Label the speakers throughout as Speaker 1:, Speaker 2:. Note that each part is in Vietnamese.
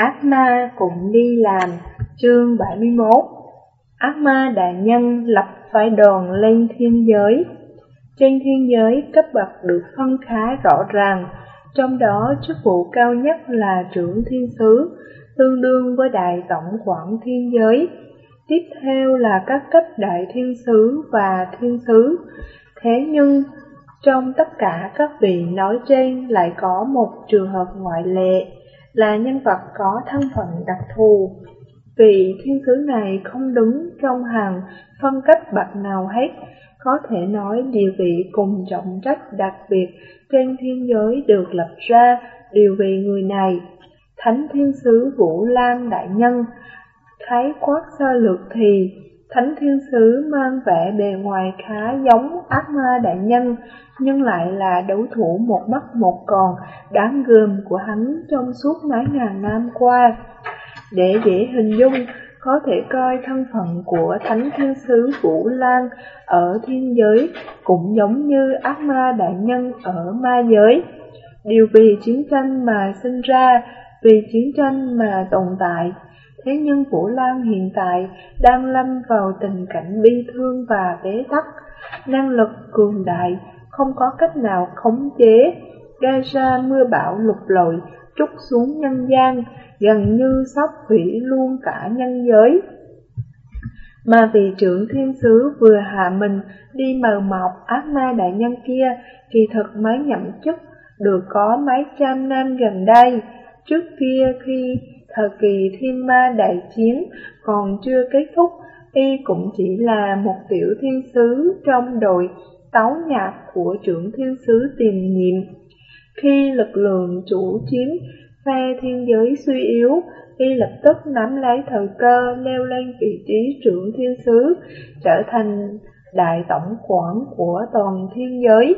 Speaker 1: Ác ma cũng đi làm, chương 71 Ác ma đại nhân lập phái đoàn lên thiên giới. Trên thiên giới cấp bậc được phân khá rõ ràng. Trong đó chức vụ cao nhất là trưởng thiên sứ Tương đương với đại tổng quản thiên giới. Tiếp theo là các cấp đại thiên sứ và thiên sứ. Thế nhưng trong tất cả các vị nói trên lại có một trường hợp ngoại lệ là nhân vật có thân phận đặc thù. Vị thiên sứ này không đứng trong hàng phân cách bậc nào hết, có thể nói địa vị cùng trọng trách đặc biệt trên thiên giới được lập ra đều vì người này. Thánh thiên sứ Vũ Lan Đại Nhân Khái quát sơ lược thì Thánh thiên sứ mang vẻ bề ngoài khá giống ác ma đại nhân, nhưng lại là đấu thủ một mắt một còn đáng gờm của hắn trong suốt mấy ngàn năm qua. Để dễ hình dung, có thể coi thân phận của Thánh Thiên Sứ Vũ Lan ở thiên giới cũng giống như ác ma đại nhân ở ma giới. Điều vì chiến tranh mà sinh ra, vì chiến tranh mà tồn tại. Thế nhưng Vũ Lan hiện tại đang lâm vào tình cảnh bi thương và bế tắc, năng lực cường đại, không có cách nào khống chế, gây ra mưa bão lục lội, trút xuống nhân gian, gần như sắp hủy luôn cả nhân giới. Mà vị trưởng thiên sứ vừa hạ mình đi mờ mọc ác ma đại nhân kia, kỳ thực mới nhậm chức được có mấy trăm năm gần đây. Trước kia khi thời kỳ thiên ma đại chiến còn chưa kết thúc, y cũng chỉ là một tiểu thiên sứ trong đội tấu nhạc của trưởng thiên sứ tiền nhiệm. Khi lực lượng chủ chiến phe thiên giới suy yếu, y lập tức nắm lấy thời cơ leo lên vị trí trưởng thiên sứ, trở thành đại tổng quản của toàn thiên giới.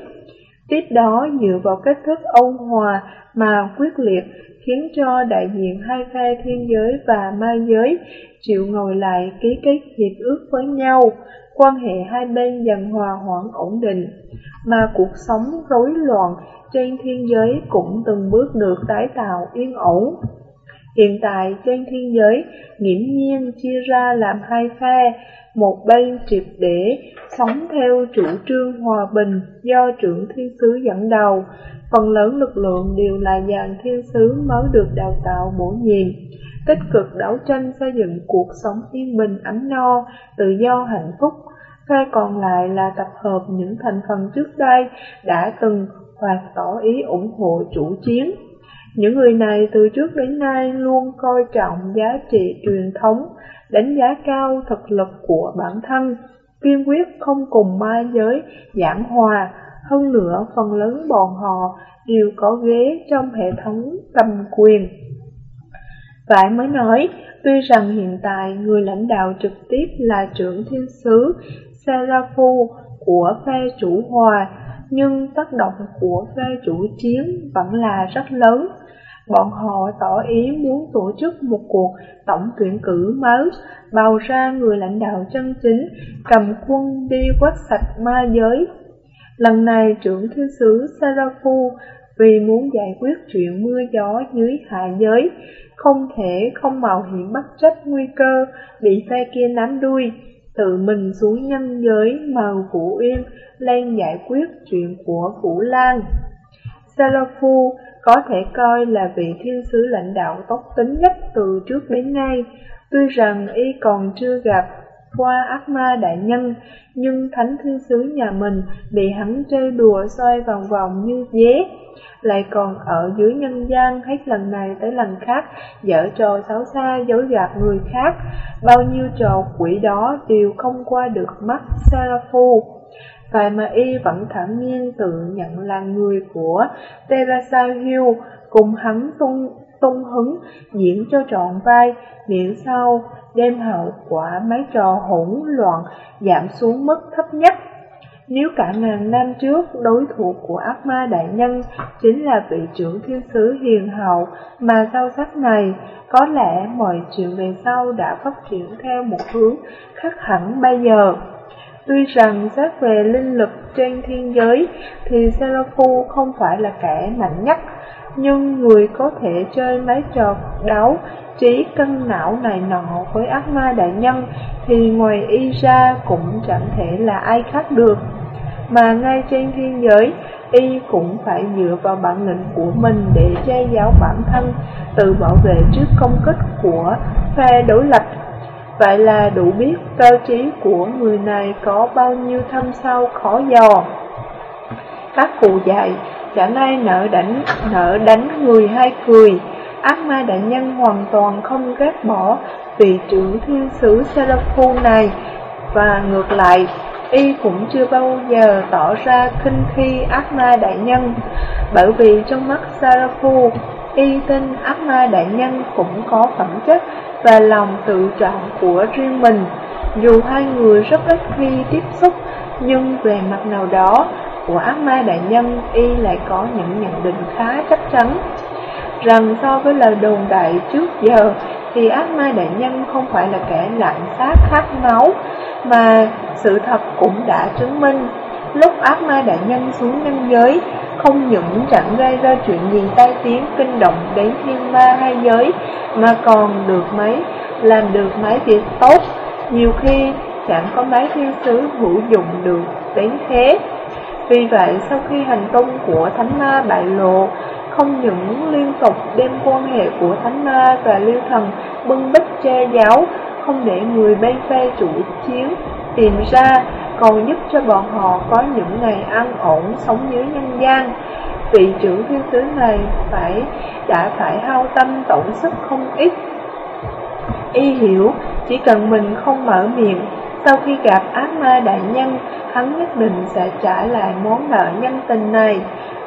Speaker 1: Tiếp đó dựa vào cách thức ôn hòa mà quyết liệt khiến cho đại diện hai phe thiên giới và ma giới chịu ngồi lại ký kết hiệp ước với nhau, quan hệ hai bên dần hòa hoãn ổn định, mà cuộc sống rối loạn trên thiên giới cũng từng bước được tái tạo yên ổn. Hiện tại trên thiên giới nghiễm nhiên chia ra làm hai phe, một bên triệt để sống theo chủ trương hòa bình do trưởng thiên sứ dẫn đầu, phần lớn lực lượng đều là dàn thiên sứ mới được đào tạo bổ nhiệm, tích cực đấu tranh xây dựng cuộc sống yên bình ấm no, tự do hạnh phúc. Phe còn lại là tập hợp những thành phần trước đây đã từng hoặc tỏ ý ủng hộ chủ chiến. Những người này từ trước đến nay luôn coi trọng giá trị truyền thống, đánh giá cao thực lực của bản thân, kiên quyết không cùng ma giới giảng hòa, hơn nữa phần lớn bọn họ đều có ghế trong hệ thống cầm quyền. Phải mới nói, tuy rằng hiện tại người lãnh đạo trực tiếp là trưởng thiên sứ Seraphu của phe chủ hòa, nhưng tác động của phe chủ chiến vẫn là rất lớn. Bọn họ tỏ ý muốn tổ chức một cuộc tổng tuyển cử mới, bầu ra người lãnh đạo chân chính, cầm quân đi quét sạch ma giới. Lần này trưởng thiên sứ Sarafu vì muốn giải quyết chuyện mưa gió dưới hạ giới, không thể không mạo hiểm bất chấp nguy cơ bị phe kia nắm đuôi, tự mình xuống nhân giới màu Vũ Yên lên giải quyết chuyện của Vũ Lan. Sarafu có thể coi là vị thiên sứ lãnh đạo tốt tính nhất từ trước đến nay, tuy rằng y còn chưa gặp qua ác ma đại nhân, nhưng thánh thiên sứ nhà mình bị hắn chơi đùa xoay vòng vòng như dế, lại còn ở dưới nhân gian hết lần này tới lần khác, dở trò xấu xa dối gạt người khác, bao nhiêu trò quỷ đó đều không qua được mắt Sarafu. Vậy mà y vẫn thản nhiên tự nhận là người của Teresa Hill, cùng hắn tung, tung hứng diễn cho trọn vai, miễn sau đem hậu quả mấy trò hỗn loạn giảm xuống mức thấp nhất. Nếu cả ngàn năm trước đối thủ của ác ma đại nhân chính là vị trưởng thiên sứ hiền hậu mà sau sách này, có lẽ mọi chuyện về sau đã phát triển theo một hướng khác hẳn bây giờ. Tuy rằng xét về linh lực trên thiên giới thì Seraphu không phải là kẻ mạnh nhất, nhưng người có thể chơi mấy trò đấu trí cân não này nọ với ác ma đại nhân thì ngoài y ra cũng chẳng thể là ai khác được. Mà ngay trên thiên giới, y cũng phải dựa vào bản lĩnh của mình để che giấu bản thân, tự bảo vệ trước công kích của phe đối lập. Vậy là đủ biết cơ trí của người này có bao nhiêu thâm sâu khó dò. Các cụ dạy, chẳng ai nợ đánh, nợ đánh người hay cười, ác ma đại nhân hoàn toàn không ghét bỏ vị trưởng thiên sứ Seraphim này, và ngược lại, y cũng chưa bao giờ tỏ ra khinh khi ác ma đại nhân, bởi vì trong mắt Seraphim, y tin ác ma đại nhân cũng có phẩm chất và lòng tự trọng của riêng mình. Dù hai người rất ít khi tiếp xúc, nhưng về mặt nào đó, của ác ma đại nhân, y lại có những nhận định khá chắc chắn rằng so với lời đồn đại trước giờ thì ác ma đại nhân không phải là kẻ lạm sát khát máu, mà sự thật cũng đã chứng minh. Lúc ác ma đại nhân xuống nhân giới, không những chẳng gây ra chuyện gì tai tiếng kinh động đến thiên ma hai giới, mà còn được mấy, làm được mấy việc tốt, nhiều khi chẳng có mấy thiên sứ hữu dụng được đến thế. Vì vậy, sau khi hành tung của thánh ma bại lộ, không những liên tục đem quan hệ của thánh ma và lưu thần bưng bích che giấu, không để người bên phe chủ chiến tìm ra, còn giúp cho bọn họ có những ngày an ổn sống dưới nhân gian. Vị trưởng thiên sứ này phải đã phải hao tâm tổn sức không ít. Y hiểu, chỉ cần mình không mở miệng, sau khi gặp ác ma đại nhân, hắn nhất định sẽ trả lại món nợ nhân tình này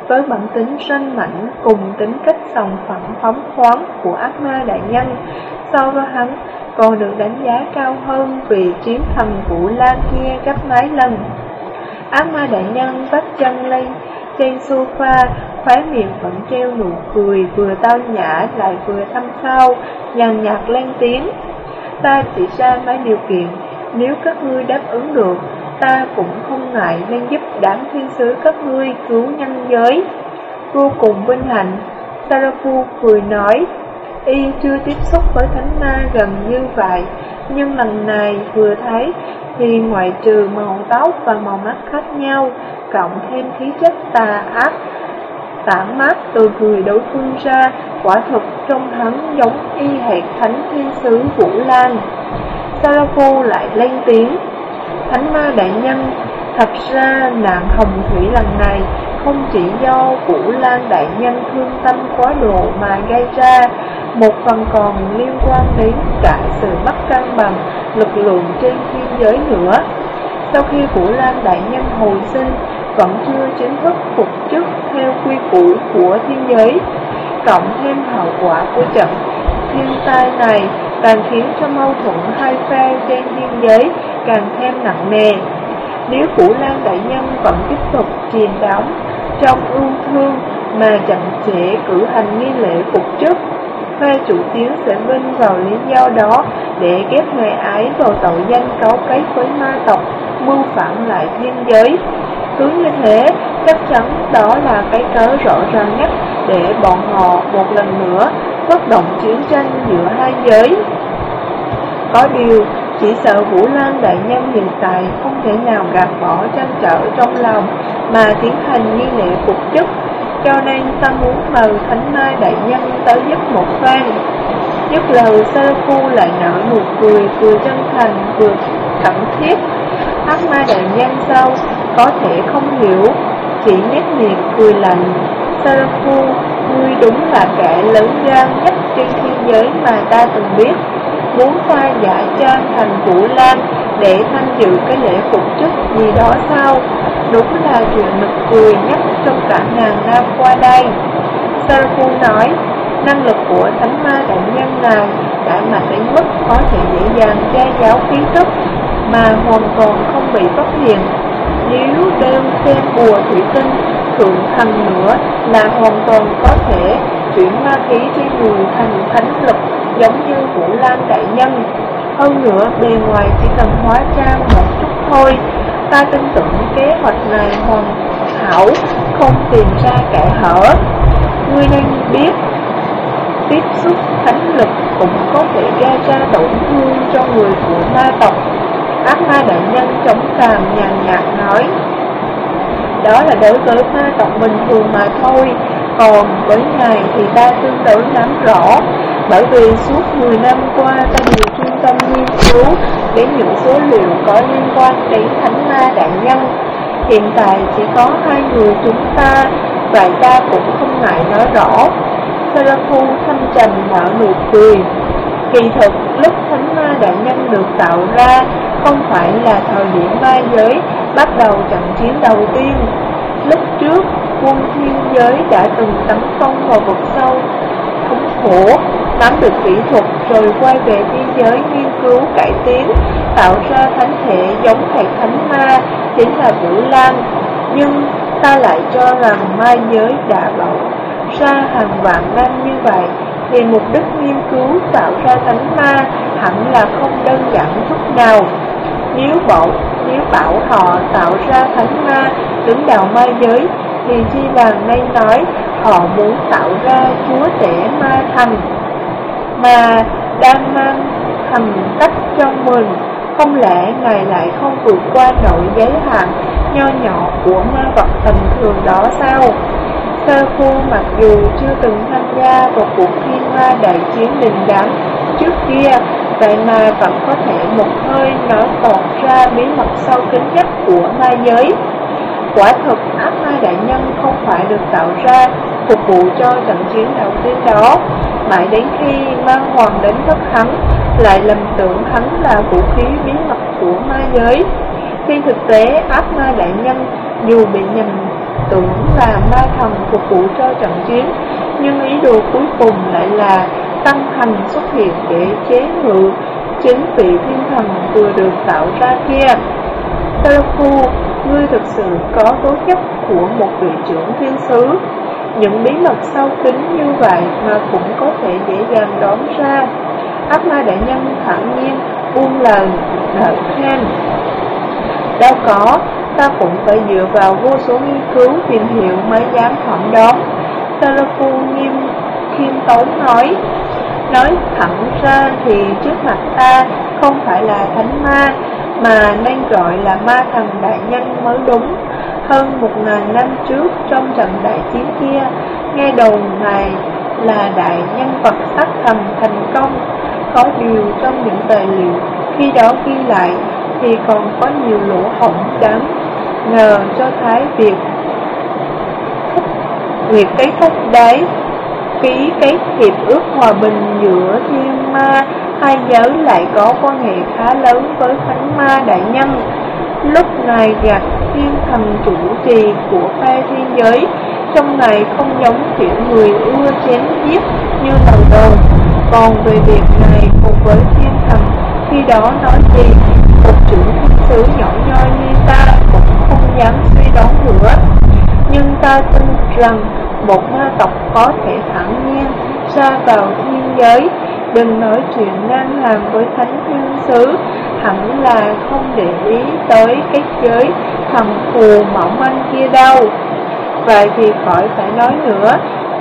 Speaker 1: với bản tính sinh mảnh cùng tính cách sòng phẳng phóng khoáng của ác ma đại nhân, so với hắn còn được đánh giá cao hơn vì chiến thần Vũ Lan kia gấp mấy lần. Ác ma đại nhân vắt chân lên trên sofa, khóe miệng vẫn treo nụ cười vừa tao nhã lại vừa thâm sâu, nhàn nhạt lên tiếng. Ta chỉ ra mấy điều kiện, nếu các ngươi đáp ứng được, ta cũng không ngại nên giúp đám thiên sứ các ngươi cứu nhân giới. Vô cùng vinh hạnh, Sarapu cười nói, y chưa tiếp xúc với thánh ma gần như vậy, nhưng lần này vừa thấy thì ngoại trừ màu tóc và màu mắt khác nhau, cộng thêm khí chất tà ác, tản mát từ người đối phương ra, quả thực trong hắn giống y hệt thánh thiên sứ Vũ Lan. Sarafu lại lên tiếng, Thánh ma đại nhân, thật ra nạn hồng thủy lần này không chỉ do Vũ Lan đại nhân thương tâm quá độ mà gây ra, một phần còn liên quan đến cả sự mất cân bằng lực lượng trên thiên giới nữa. Sau khi Vũ Lan đại nhân hồi sinh, vẫn chưa chính thức phục chức theo quy củ của thiên giới, cộng thêm hậu quả của trận thiên tai này càng khiến cho mâu thuẫn hai phe trên biên giới càng thêm nặng nề. Nếu phủ Lan Đại Nhân vẫn tiếp tục chìm đóng trong ưu thương mà chậm trễ cử hành nghi lễ phục chức, phe chủ tiến sẽ vinh vào lý do đó để ghép người ái vào tội danh cấu cấy với ma tộc mưu phản lại thiên giới. Cứ như thế, chắc chắn đó là cái cớ rõ ràng nhất để bọn họ một lần nữa phát động chiến tranh giữa hai giới. Có điều, chỉ sợ Vũ Lan Đại Nhân hiện tại không thể nào gạt bỏ tranh trở trong lòng mà tiến hành nghi lễ phục chức, cho nên ta muốn mời Thánh Mai Đại Nhân tới giúp một phen. Nhất lời sơ phu lại nở nụ cười vừa chân thành vừa cẩn thiết. thánh Ma Đại Nhân sau có thể không hiểu, chỉ nét miệng cười lạnh. Sơ phu, ngươi đúng là kẻ lớn gan nhất trên thế giới mà ta từng biết muốn hoa giả cho thành Vũ Lan để tham dự cái lễ phục chức gì đó sao? Đúng là chuyện nực cười nhất trong cả ngàn năm qua đây. Sarafu nói, năng lực của thánh ma đại nhân này đã mạnh đến mức có thể dễ dàng che giáo kiến thức mà hoàn toàn không bị phát hiện. Nếu đeo xem bùa thủy tinh thượng thần nữa là hoàn toàn có thể chuyển ma khí trên người thành thánh lực giống như Vũ Lan Đại Nhân. Hơn nữa, bề ngoài chỉ cần hóa trang một chút thôi, ta tin tưởng kế hoạch này hoàn hảo, không tìm ra kẻ hở. Ngươi nên biết Tiếp xúc thánh lực cũng có thể gây ra tổn thương cho người của ma tộc Ác ma đại nhân chống càm nhàn nhạt nói đó là đối với ma tộc bình thường mà thôi. Còn với ngài thì ta tương đối nắm rõ Bởi vì suốt 10 năm qua ta đều trung tâm nghiên cứu Đến những số liệu có liên quan đến thánh ma đại nhân Hiện tại chỉ có hai người chúng ta và ta cũng không ngại nói rõ. Seraphim thâm trầm nở nụ cười. Kỳ thực, lúc thánh ma đại nhân được tạo ra không phải là thời điểm ma giới bắt đầu trận chiến đầu tiên. Lúc trước, quân thiên giới đã từng tấn công vào vực sâu, thống khổ, nắm được kỹ thuật rồi quay về thiên giới nghiên cứu cải tiến, tạo ra thánh thể giống thầy thánh ma, chính là Vũ Lan. Nhưng ta lại cho rằng ma giới đã bảo ra hàng vạn năm như vậy thì mục đích nghiên cứu tạo ra thánh ma hẳn là không đơn giản chút nào. Nếu bảo, nếu bảo họ tạo ra thánh ma đứng đầu ma giới thì chi bằng nên nói họ muốn tạo ra chúa tể ma thần mà đang mang thần cách trong mình không lẽ ngài lại không vượt qua nội giới hạn nho nhỏ của ma vật tầm thường đó sao? Sơ Phu mặc dù chưa từng tham gia vào cuộc thiên hoa đại chiến đình đám trước kia, vậy mà vẫn có thể một hơi nói tỏ ra bí mật sâu kín nhất của ma giới. Quả thực ác ma đại nhân không phải được tạo ra phục vụ cho trận chiến đầu tiên đó, mãi đến khi ma hoàng đến thất hắn, lại lầm tưởng hắn là vũ khí bí mật của ma giới. khi thực tế, ác ma đại nhân dù bị nhầm tưởng là ma thần phục vụ cho trận chiến, nhưng ý đồ cuối cùng lại là tăng thành xuất hiện để chế ngự chính vị thiên thần vừa được tạo ra kia. Teluku, ngươi thực sự có tố chất của một vị trưởng thiên sứ. Những bí mật sâu kín như vậy mà cũng có thể dễ dàng đoán ra. Ác ma đại nhân thẳng nhiên buông lời nợ khen. Đâu có, ta cũng phải dựa vào vô số nghiên cứu tìm hiểu mới dám phỏng đoán. Salafu nghiêm khiêm tốn nói, nói thẳng ra thì trước mặt ta không phải là thánh ma, mà nên gọi là ma thần đại nhân mới đúng. Hơn một ngàn năm trước trong trận đại chiến kia, nghe đồn này là đại nhân vật sát thần thành công, có điều trong những tài liệu khi đó ghi lại thì còn có nhiều lỗ hổng đáng ngờ cho thấy việc việc cái thúc đấy ký cái hiệp ước hòa bình giữa thiên ma. Hai giới lại có quan hệ khá lớn với thánh ma đại nhân. Lúc này gặp thiên thần chủ trì của phe thiên giới. Trong này không giống kiểu người ưa chém giết như đầu đầu. Còn về việc này, cùng với thiên thần, khi đó nói gì, một chủ thiên sứ nhỏ nhoi như ta cũng không dám suy đoán nữa. Nhưng ta tin rằng một ma tộc có thể thẳng nhiên ra vào thiên giới. Đừng nói chuyện ngang hàng với thánh thiên sứ. Hẳn là không để ý tới cái giới thần phù mỏng manh kia đâu. Vậy thì khỏi phải nói nữa.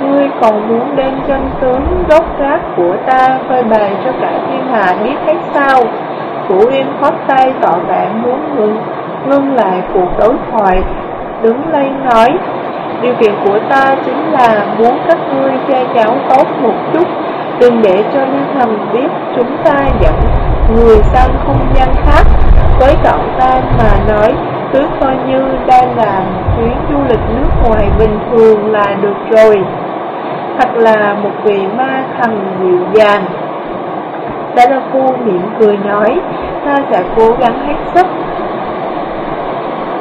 Speaker 1: Ngươi còn muốn đem chân tướng gốc rác của ta phơi bày cho cả thiên hạ biết hết sao? Phủ Yên khoát tay tỏ vẻ muốn ngừng, ngưng lại cuộc đối thoại, đứng lên nói, điều kiện của ta chính là muốn các ngươi che cháu tốt một chút, đừng để cho Lưu thần biết chúng ta dẫn người sang không gian khác. Với cậu ta mà nói, cứ coi như đang làm chuyến du lịch nước ngoài bình thường là được rồi. Thật là một vị ma thần dịu dàng. Đa La Phu miệng cười nói, ta sẽ cố gắng hết sức.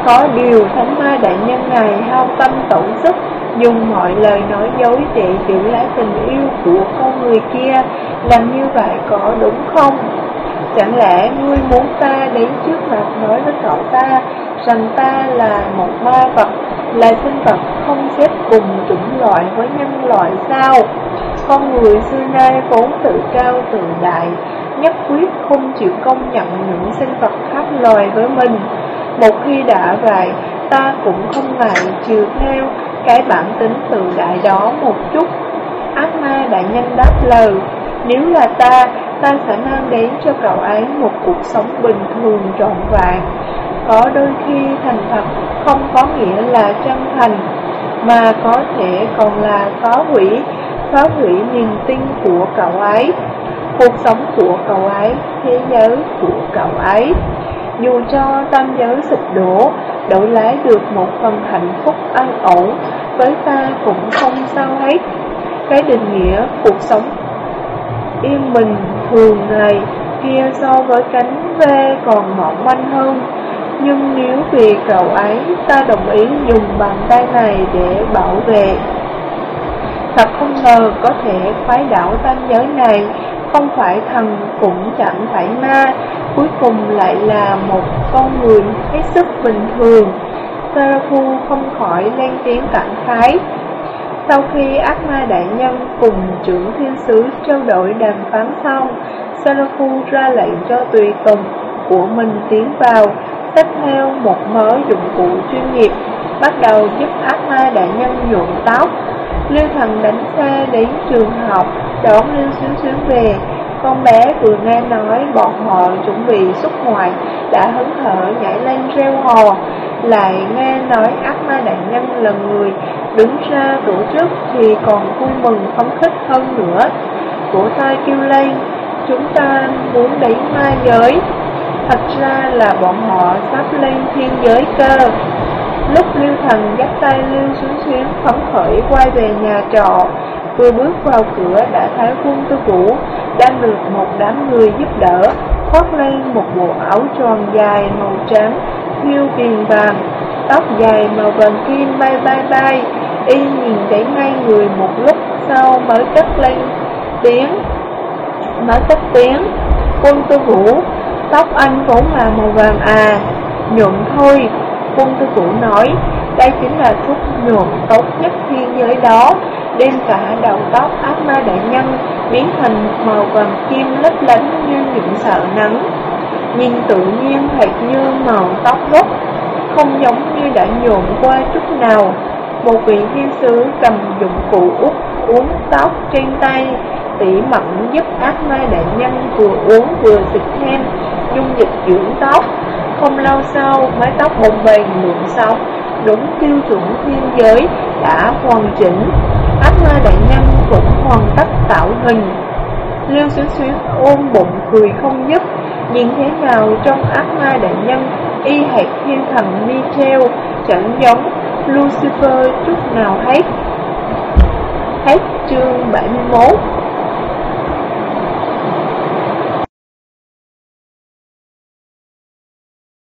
Speaker 1: Có điều thánh ma đại nhân này hao tâm tổn sức, dùng mọi lời nói dối để giữ lại tình yêu của con người kia, làm như vậy có đúng không? Chẳng lẽ ngươi muốn ta đến trước mặt nói với cậu ta rằng ta là một ma vật, là sinh vật không xếp cùng chủng loại với nhân loại sao? Con người xưa nay vốn tự cao tự đại, nhất quyết không chịu công nhận những sinh vật khác loài với mình. Một khi đã vậy, ta cũng không ngại chiều theo cái bản tính tự đại đó một chút. Ác ma đại nhân đáp lời, nếu là ta, ta sẽ mang đến cho cậu ấy một cuộc sống bình thường trọn vẹn. Có đôi khi thành thật không có nghĩa là chân thành, mà có thể còn là phá hủy, phá hủy niềm tin của cậu ấy, cuộc sống của cậu ấy, thế giới của cậu ấy. Dù cho tam giới sụp đổ, đổi lấy được một phần hạnh phúc an ổn, với ta cũng không sao hết. Cái định nghĩa cuộc sống yên bình thường này kia so với cánh ve còn mỏng manh hơn. Nhưng nếu vì cậu ấy ta đồng ý dùng bàn tay này để bảo vệ Thật không ngờ có thể phái đảo tam giới này không phải thần cũng chẳng phải ma Cuối cùng lại là một con người hết sức bình thường Sarafu không khỏi lên tiếng cảm khái Sau khi ác ma đại nhân cùng trưởng thiên sứ trao đổi đàm phán xong Sarafu ra lệnh cho tùy tùng của mình tiến vào xách theo một mớ dụng cụ chuyên nghiệp, bắt đầu giúp ác ma đại nhân nhuộm tóc. Lưu Thần đánh xe đến trường học, đón Lưu Xuyến Xuyến về. Con bé vừa nghe nói bọn họ chuẩn bị xuất ngoại, đã hứng thở nhảy lên reo hò. Lại nghe nói ác ma đại nhân là người đứng ra tổ chức thì còn vui mừng phấn khích hơn nữa. Cổ tay kêu lên, chúng ta muốn đánh ma giới. Thật ra là bọn họ sắp lên thiên giới cơ Lúc Lưu Thần dắt tay Lưu xuống Xuyến, phấn khởi quay về nhà trọ. Vừa bước vào cửa, đã thấy quân tư vũ Đang được một đám người giúp đỡ, Khoác lên một bộ áo tròn dài màu trắng Thiêu viền vàng, Tóc dài màu vàng kim bay bay bay. Y nhìn thấy ngay người một lúc sau mới cất lên tiếng, Mới cất tiếng, Quân tư vũ Tóc anh vốn là màu vàng à Nhuộm thôi. Quân tư vũ nói, Đây chính là thuốc nhuộm tốt nhất thiên giới đó. Đem cả đầu tóc ác ma đại nhân Biến thành màu vàng kim lấp lánh như những sợ nắng. Nhìn tự nhiên hệt như màu tóc gốc Không giống như đã nhuộm qua chút nào. Một vị thiên sứ cầm dụng cụ út uống tóc trên tay, tỉ mặn giúp ác ma đại nhân vừa uống vừa xịt thêm, dung dịch dưỡng tóc. Không lâu sau mái tóc bồng bềnh mượn sóng Đúng tiêu chuẩn thiên giới đã hoàn chỉnh. Ác ma đại nhân cũng hoàn tất tạo hình. Lưu xuyến xuyến ôm bụng cười không dứt. Nhìn thế nào trong ác ma đại nhân, Y hệt thiên thần Michel Chẳng giống Lucifer chút nào hết. Hết chương 71